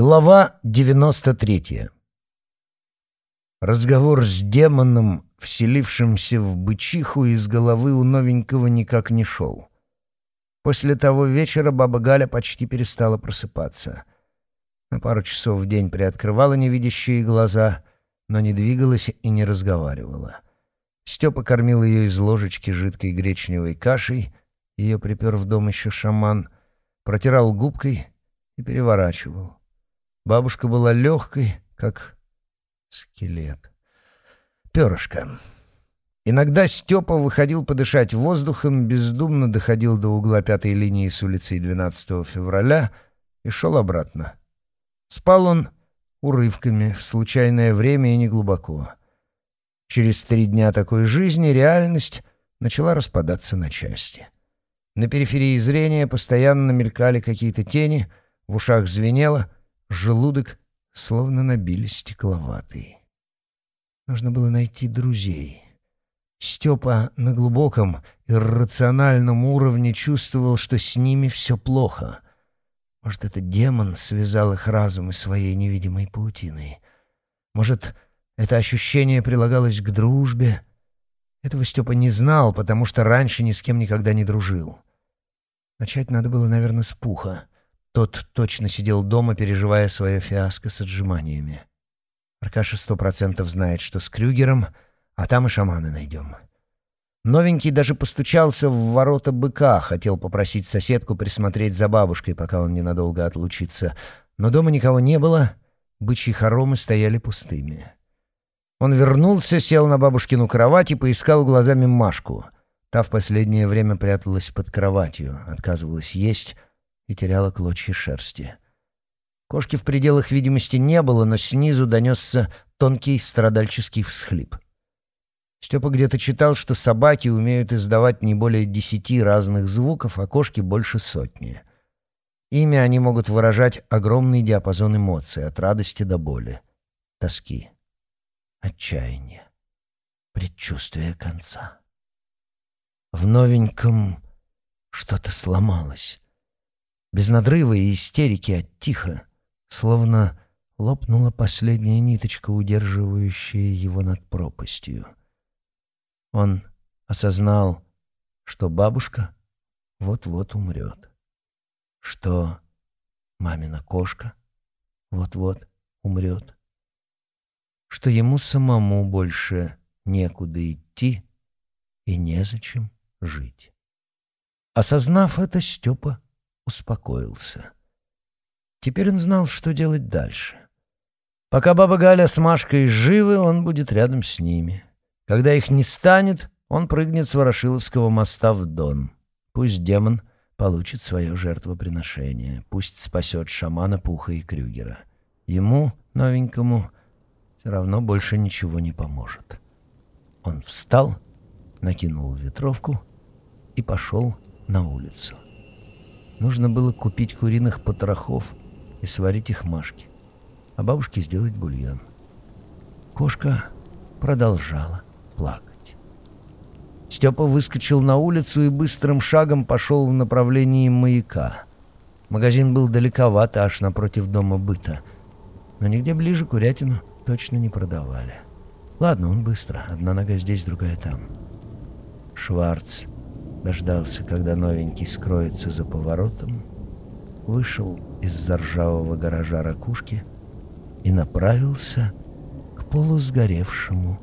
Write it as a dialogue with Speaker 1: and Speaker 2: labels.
Speaker 1: Глава 93 Разговор с демоном, вселившимся в бычиху, из головы у новенького никак не шел. После того вечера баба Галя почти перестала просыпаться. На пару часов в день приоткрывала невидящие глаза, но не двигалась и не разговаривала. Степа кормил ее из ложечки жидкой гречневой кашей, ее припер в дом еще шаман, протирал губкой и переворачивал. Бабушка была легкой, как скелет. Перышко. Иногда Степа выходил подышать воздухом, бездумно доходил до угла пятой линии с улицей 12 февраля и шел обратно. Спал он урывками, в случайное время и неглубоко. Через три дня такой жизни реальность начала распадаться на части. На периферии зрения постоянно мелькали какие-то тени, в ушах звенело — Желудок словно набили стекловатый. Нужно было найти друзей. Степа на глубоком, иррациональном уровне чувствовал, что с ними все плохо. Может, этот демон связал их разумы своей невидимой паутиной. Может, это ощущение прилагалось к дружбе. Этого Степа не знал, потому что раньше ни с кем никогда не дружил. Начать надо было, наверное, с Пуха — тот точно сидел дома, переживая свое фиаско с отжиманиями. Аркаша сто процентов знает, что с Крюгером, а там и шаманы найдем. Новенький даже постучался в ворота быка, хотел попросить соседку присмотреть за бабушкой, пока он ненадолго отлучится. Но дома никого не было, бычьи хоромы стояли пустыми. Он вернулся, сел на бабушкину кровать и поискал глазами Машку. Та в последнее время пряталась под кроватью, отказывалась есть — и теряла клочья шерсти. Кошки в пределах видимости не было, но снизу донесся тонкий страдальческий всхлип. Степа где-то читал, что собаки умеют издавать не более десяти разных звуков, а кошки больше сотни. Ими они могут выражать огромный диапазон эмоций, от радости до боли, тоски, отчаяния, предчувствия конца. В новеньком что-то сломалось. Без надрыва и истерики, а тихо, словно лопнула последняя ниточка, удерживающая его над пропастью. Он осознал, что бабушка вот-вот умрет, что мамина кошка вот-вот умрет, что ему самому больше некуда идти и незачем жить. Осознав это, Степа успокоился. Теперь он знал, что делать дальше. Пока баба Галя с Машкой живы, он будет рядом с ними. Когда их не станет, он прыгнет с Ворошиловского моста в Дон. Пусть демон получит свое жертвоприношение, пусть спасет шамана Пуха и Крюгера. Ему, новенькому, все равно больше ничего не поможет. Он встал, накинул ветровку и пошел на улицу. Нужно было купить куриных потрохов и сварить их Машке, а бабушке сделать бульон. Кошка продолжала плакать. Степа выскочил на улицу и быстрым шагом пошел в направлении маяка. Магазин был далековато, аж напротив дома быта. Но нигде ближе курятину точно не продавали. Ладно, он быстро. Одна нога здесь, другая там. Шварц дождался, когда новенький скроется за поворотом, вышел из заржавого гаража ракушки и направился к полусгоревшему.